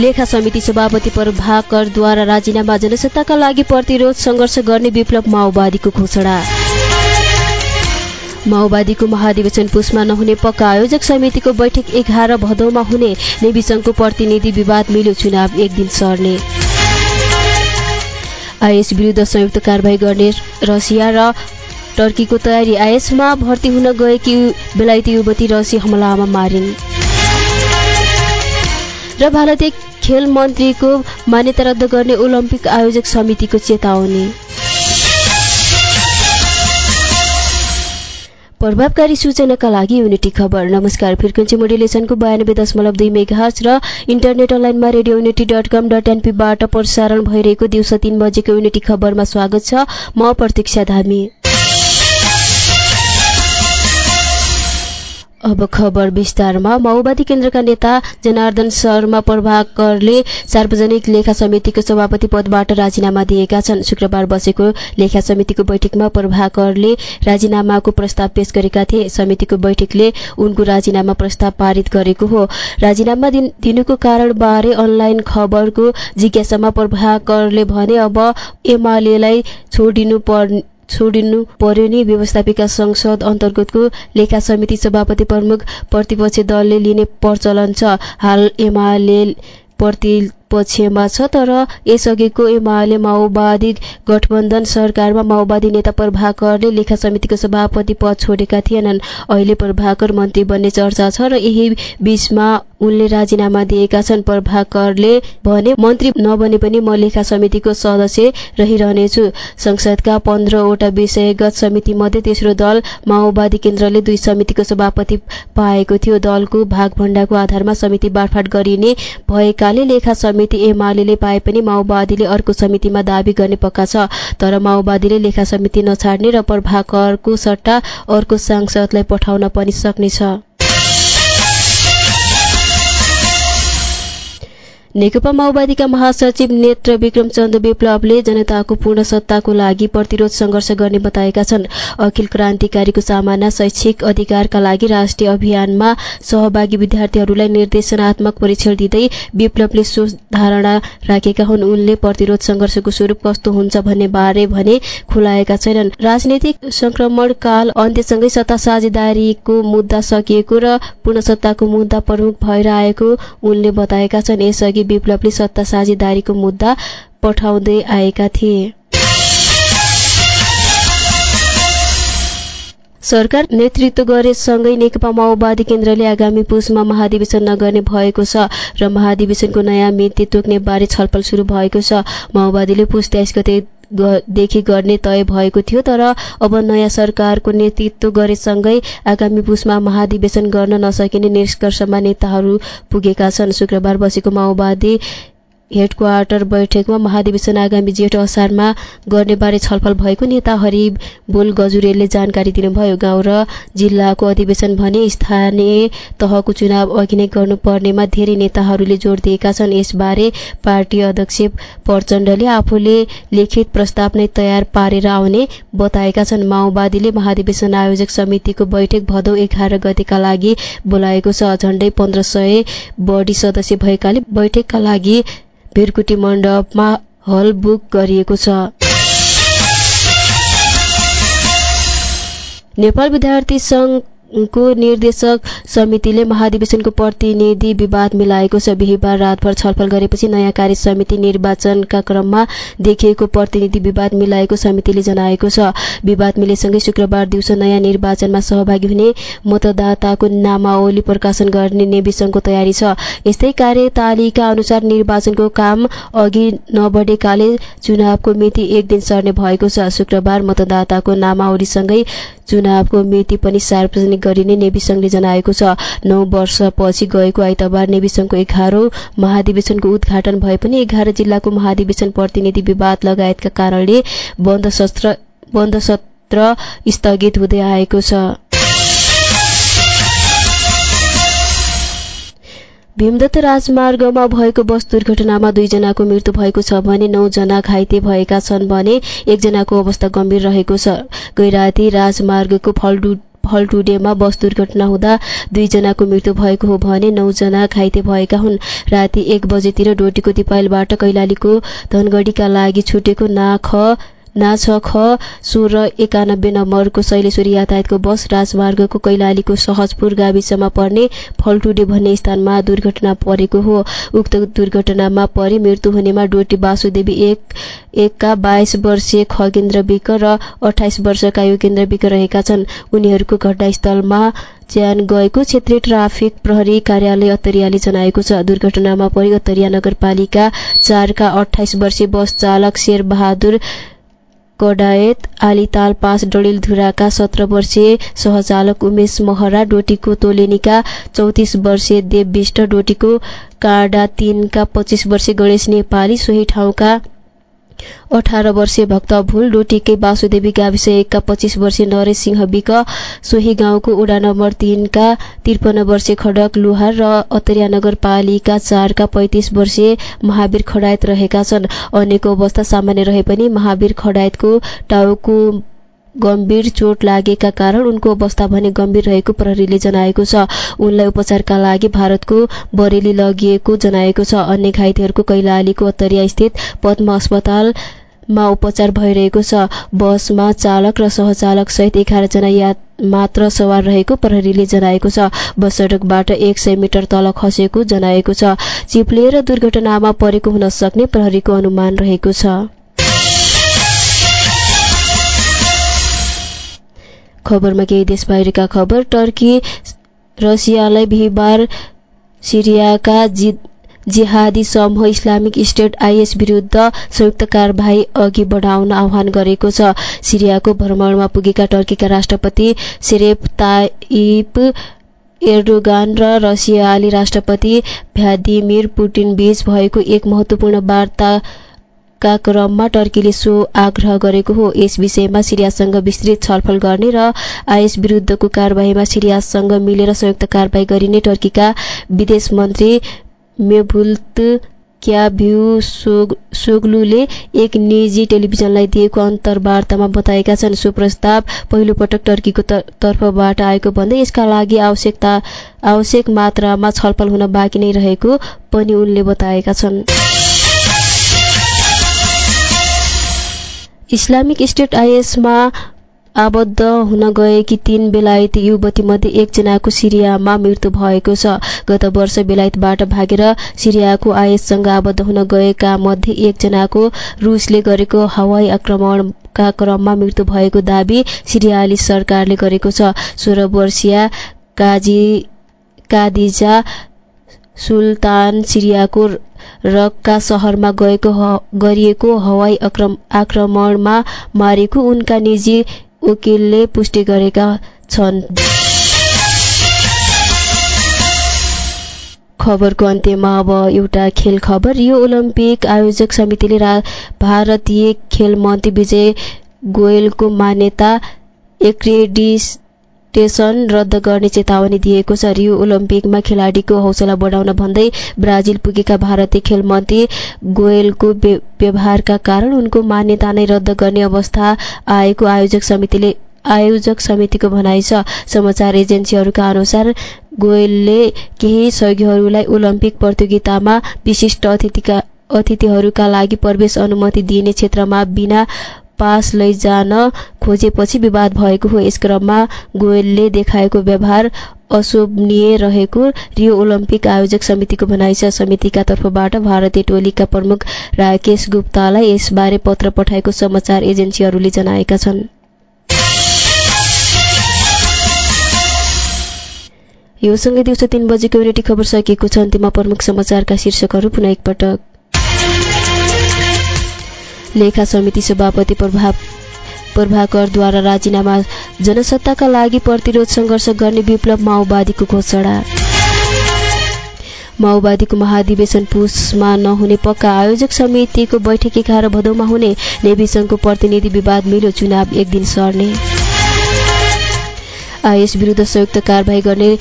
लेखा समिति सभापति प्रभाकरद्वारा राजीनामा जनसत्ताका लागि प्रतिरोध सङ्घर्ष गर्ने विप्लव माओवादीको घोषणा। माओवादीको महाधिवेशन पुसमा नहुने पक्का आयोजक समितिको बैठक एघार भदौमा हुने नेवी सङ्घको प्रतिनिधि विवाद मिल्यो चुनाव एक दिन सर्ने। आइएस विरुद्ध संयुक्त कारवाही गर्ने रसिया र टर्कीको तयारी आइएसमा भर्ती हुन गएकी बेलायती युवती रसी हमलामा मारिन्। र भारतीय खेल मन्त्रीको मान्यता रद्द गर्ने ओलम्पिक आयोजक समितिको चेतावनी। प्रभावकारी सूचनाका लागि युनिटी खबर। नमस्कार फ्रिक्वेन्सी मोडुलेसनको बयानब्बे दशमलव दुई मेघाज र इन्टरनेट अनलाइनमा radio unity dot com dot एनपीबाट प्रसारण भइरहेको दिउँसो तीन बजेको युनिटी खबरमा स्वागत छ। म प्रतीक्षा धामी। अब खबर विस्तारमा। माओवादी केन्द्रका नेता जनार्दन शर्मा प्रभाकरले सार्वजनिक लेखा समितिको सभापति पदबाट राजीनामा दिएका छन्। शुक्रबार बसेको लेखा समितिको बैठकमा प्रभाकरले राजीनामाको प्रस्ताव पेश गरेका थिए। समितिको बैठकले उनको राजीनामा प्रस्ताव पारित गरेको हो। राजीनामा दिनुको कारणबारे अनलाइन खबरको जिज्ञासामा प्रभाकरले भने अब एमालेलाई छोडिनु छोडिनु पर्यो नि। व्यवस्थापिका संसद अन्तर्गतको लेखा समिति सभापति प्रमुख प्रतिपक्ष दलले लिने प्रचलन छ। हाल एमाले प्रतिपक्षमा छ तर यसअघिको एमाले माओवादी गठबन्धन सरकारमा माओवादी नेता प्रभाकरले लेखा समितिको सभापति पद छोडेका थिएनन्। अहिले प्रभाकर मन्त्री बन्ने चर्चा छ र यही बीचमा उनले राजीनामा दिएका छन्। प्रभाकरले भने मन्त्री नबने पनि म लेखा समितिको सदस्य रहिरहनेछु। संसदका पन्ध्रवटा विषयगत समिति मध्ये तेस्रो दल माओवादी केन्द्रले दुई समितिको सभापति पाएको थियो। दलको भागभण्डाको आधारमा समिति बाँडफाँड गरिने भएकाले लेखा समिति एमाले पाए पनि माओवादीले अर्को समितिमा दावी गर्ने पक्का छ। तर माओवादीले लेखा समिति नछाड्ने र प्रभाकरको सट्टा अर्को सांसदलाई पठाउन पनि सक्नेछ। नेकपा माओवादीका महासचिव नेत्र विक्रम चन्द विप्लवले जनताको पूर्ण सत्ताको लागि प्रतिरोध सङ्घर्ष गर्ने बताएका छन्। अखिल क्रान्तिकारीको सामान्य शैक्षिक अधिकारका लागि राष्ट्रिय अभियानमा सहभागी विद्यार्थीहरूलाई निर्देशनात्मक परीक्षण दिँदै विप्लवले सो धारणा राखेका हुन्। उनले प्रतिरोध सङ्घर्षको स्वरूप कस्तो हुन्छ भन्ने बारे भने खुलाएका छैनन्। राजनैतिक संक्रमण काल अन्त्यसँगै सत्ता साझेदारीको मुद्दा सकिएको र पूर्ण सत्ताको मुद्दा प्रमुख भएर आएको उनले बताएका छन्। यसअघि लागि विप्लवले सत्ता साझेदारीको मुद्दा पठाउँदै आएका थिए। सरकार नेतृत्व गरेसँगै नेकपा माओवादी केन्द्रले आगामी पुसमा महाधिवेशन नगर्ने भएको छ र महाधिवेशनको नयाँ मिति तोक्ने बारे छलफल सुरु भएको छ। माओवादीले पुस तेइस गते देखि गर्ने तय भएको थियो तर अब नयाँ सरकारको नेतृत्व गरेसँगै आगामी पुसमा महाधिवेशन गर्न नसकिने निष्कर्षमा नेताहरू पुगेका छन्। शुक्रबार बसेको माओवादी हेडक्वार्टर बैठकमा महाधिवेशन आगामी जेठ असारमा गर्नेबारे छलफल भएको नेता हरिबोल गजुरेलले जानकारी दिनुभयो। गाउँ र जिल्लाको अधिवेशन भने स्थानीय तहको चुनाव अघि नै गर्नुपर्नेमा धेरै नेताहरूले जोड दिएका छन्। यसबारे पार्टी अध्यक्ष प्रचण्डले आफूले लिखित प्रस्ताव नै तयार पारेर आउने बताएका छन्। माओवादीले महाधिवेशन आयोजक समितिको बैठक भदौ एघार गतेका लागि बोलाएको छ। झण्डै पन्ध्र सय बढी सदस्य भएकाले बैठकका लागि भिरकुटी मण्डपमा हल बुक गरिएको छ। नेपाल विद्यार्थी संघको निर्देशक समितिले महाधिवेशनको प्रतिनिधि विवाद मिलाएको छ। बिहिबार रातभर छलफल गरेपछि नयाँ कार्य समिति निर्वाचनका क्रममा देखिएको प्रतिनिधि विवाद मिलाएको समितिले जनाएको छ। विवाद मिलेसँगै शुक्रबार दिउँसो नयाँ निर्वाचनमा सहभागी हुने मतदाताको नामावली प्रकाशन गर्ने नेविसंघको तयारी छ। यस्तै कार्यतालिका अनुसार निर्वाचनको काम अघि नबढेकाले चुनावको मिति एक दिन सर्ने भएको छ। शुक्रबार मतदाताको नामावलीसँगै चुनावको मिति पनि सार्वजनिक गरिने नेविसंघले जनाएको छ। नौ वर्षपछि गएको आइतबार नेविसंघको एघारौं महाधिवेशनको उद्घाटन भए पनि एघार जिल्लाको महाधिवेशन प्रतिनिधि विवाद लगायतका कारणले बन्द सत्र स्थगित हुँदै आएको छ। भीमदत्त राजमार्गमा भएको बस दुर्घटनामा दुईजनाको मृत्यु भएको छ भने नौजना घाइते भएका छन् भने एकजनाको अवस्था गम्भीर रहेको छ। गैराती राजमार्गको भलटुडेमा बस दुर्घटना हुँदा दुईजनाको मृत्यु भएको हो भने नौजना घाइते भएका हुन्। राति एक बजेतिर डोटीको दिपाइलबाट कैलालीको धनगढीका लागि छुटेको नाख ना छ ख सोह्र एकानब्बे नम्बरको शैलेश्वरी यातायातको बस राजमार्गको कैलालीको सहजपुर गाविसमा पर्ने फल्टुडे भन्ने स्थानमा दुर्घटना परेको हो। उक्त दुर्घटनामा परि मृत्यु हुनेमा डोटी वासुदेवी एक एकका बाइस वर्षीय खगेन्द्र विक र अठाइस वर्षका योगेन्द्र विक रहेका छन्। उनीहरूको घटनास्थलमा ज्यान गएको क्षेत्रीय ट्राफिक प्रहरी कार्यालय अत्तरियाले जनाएको छ। दुर्घटनामा परि अत्तरिया नगरपालिका चारका अठाइस वर्षीय बस चालक शेरबहादुर कडायत आलिताल पाँच डडेलधुराका सत्र वर्षीय सहचालक उमेश महरा डोटीको तोलेनीका चौतिस वर्षीय देव विष्ट डोटीको काडा तीनका पच्चिस वर्षीय गणेश नेपाली सोही ठाउँका अठार वर्षीय भक्त भूल डोटीकै वासुदेवी गाविस एकका पच्चिस वर्षीय नरेश सिंह विक सोही गाउँको ओडा नम्बर तीनका त्रिपन्न वर्षीय खडक लुहार र अतरिया नगरपालिका चारका पैँतिस वर्षीय महावीर खडायत रहेका छन्। अन्यको अवस्था सामान्य रहे पनि महावीर खडायतको टाउको गम्भीर चोट लागेका कारण उनको अवस्था भने गम्भीर रहेको प्रहरीले जनाएको छ। उनलाई उपचारका लागि भारतको बरेली लगिएको जनाएको छ। अन्य घाइतेहरूको कैलालीको अत्तरिया स्थित पद्म अस्पताल मा उपचार भइरहेको छ। बसमा चालक र सहचालक सहित एघारजना मात्र सवार रहेको प्रहरीले जनाएको छ। बस सडकबाट एक सय मिटर तल खसेको जनाएको छ। चिप्लिएर दुर्घटनामा परेको हुन सक्ने प्रहरीको अनुमान रहेको छ। खबरमा केही देश बाहिरका खबर। टर्की रसियालाई बिहिबार सिरियाका जिहादी समूह इस्लामिक स्टेट आइएस विरुद्ध संयुक्त कारवाही अघि बढाउन आह्वान गरेको छ। सिरियाको भ्रमणमा पुगेका टर्कीका राष्ट्रपति सेरेप ताइप एर्डोगान र रसियाली राष्ट्रपति भ्यादिमिर पुटिन बीच भएको एक महत्वपूर्ण वार्ताका क्रममा टर्कीले सो आग्रह गरेको हो। यस विषयमा सिरियासँग विस्तृत छलफल गर्ने र आइएस विरुद्धको कारवाहीमा सिरियासँग मिलेर संयुक्त कारवाही गरिने टर्कीका विदेश मन्त्री मेभुल्त क्याभ्यू सोग्लुले एक निजी टेलिभिजनलाई दिएको अन्तर्वार्तामा बताएका छन्। सो प्रस्ताव पहिलोपटक टर्कीको तर्फबाट आएको भन्दै यसका लागि आवश्यकता आवश्यक मात्रामा छलफल हुन बाँकी नै रहेको पनि उनले बताएका छन्। इस्लामिक स्टेट आइएसमा आबद्ध हुन गएकी तीन बेलायती युवतीमध्ये एकजनाको सिरियामा मृत्यु भएको छ गत वर्ष बेलायतबाट भागेर सिरियाको आइएससँग आबद्ध हुन गएका मध्ये एकजनाको रुसले गरेको हवाई आक्रमणका क्रममा मृत्यु भएको दावी सिरियाली सरकारले गरेको छ सोह्र वर्षीय काजी कादिजा सुल्तान सिरियाको रक्का सहरमा गएको गरिएको हवाई आक्रमणमा मारेको उनका निजी वकिलले पुष्टि गरेका छन्। खबरको अन्त्यमा अब एउटा खेल खबर। यो ओलम्पिक आयोजक समितिले भारतीय खेल मन्त्री विजय गोयलको मान्यता एक्रेडिस टेसन रद्द गर्ने चेतावनी दिएको छ। रियो ओलम्पिकमा खेलाडीको हौसला बढाउन भन्दै ब्राजिल पुगेका भारतीय खेल मन्त्री गोयलको व्यवहारका कारण उनको मान्यता नै रद्द गर्ने अवस्था आएको आयोजक समितिले आयोजक समितिको भनाइ छ। समाचार एजेन्सीहरूका अनुसार गोयलले केही सहयोगीहरूलाई ओलम्पिक प्रतियोगितामा विशिष्ट अतिथिका अतिथिहरूका लागि प्रवेश अनुमति दिने क्षेत्रमा बिना पास लैजान खोजेपछि विवाद भएको हो। यस क्रममा गोयलले देखाएको व्यवहार अशोभनीय रहेको रियो ओलम्पिक आयोजक समितिको भनाइ छ। समितिका तर्फबाट भारतीय टोलीका प्रमुख राकेश गुप्तालाई यसबारे पत्र पठाएको समाचार एजेन्सीहरूले जनाएका छन्। यो सँगै दिउँसो तीन बजेको युनिटी खबर सकिएको छ। अन्त्यमा प्रमुख समाचारका शीर्षकहरू पुनः एकपटक। लेखा समिति सभापति प्रभाव प्रभाकरद्वारा राजीनामा जनसत्ताका लागि प्रतिरोध सङ्घर्ष गर्ने विप्लव माओवादीको घोषणा। माओवादीको महाधिवेशन पुसमा नहुने पक्का आयोजक समितिको बैठक एघार भदौमा हुने नेवी सङ्घको प्रतिनिधि विवाद मिल्यो चुनाव एक दिन सर्ने। आइएस विरुद्ध संयुक्त कारवाही गर्ने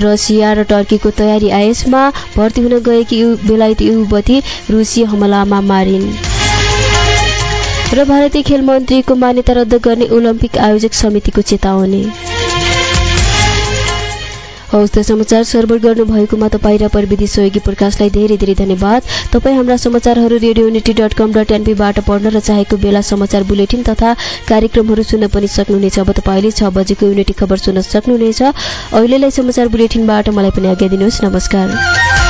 रसिया र टर्कीको तयारी आइएसमा भर्ती हुन गएकी बेलायती युवती रुसी हमलामा मारिन्। र भारतीय खेल मन्त्रीको मान्यता रद्द गर्ने ओलम्पिक आयोजक समितिको चेतावनी। हौस् त समाचार सर्भर गर्नुभएकोमा तपाईँ र प्रविधि सहयोगी प्रकाशलाई धेरै धेरै धन्यवाद। तपाईँ हाम्रा समाचारहरू radio unity dot com dot एनपीबाट पढ्न र चाहेको बेला समाचार बुलेटिन तथा कार्यक्रमहरू सुन्न पनि सक्नुहुनेछ। अब तपाईँले छ बजेको युनिटी खबर सुन्न सक्नुहुनेछ। अहिलेलाई समाचार बुलेटिनबाट मलाई पनि आज्ञा दिनुहोस्। नमस्कार।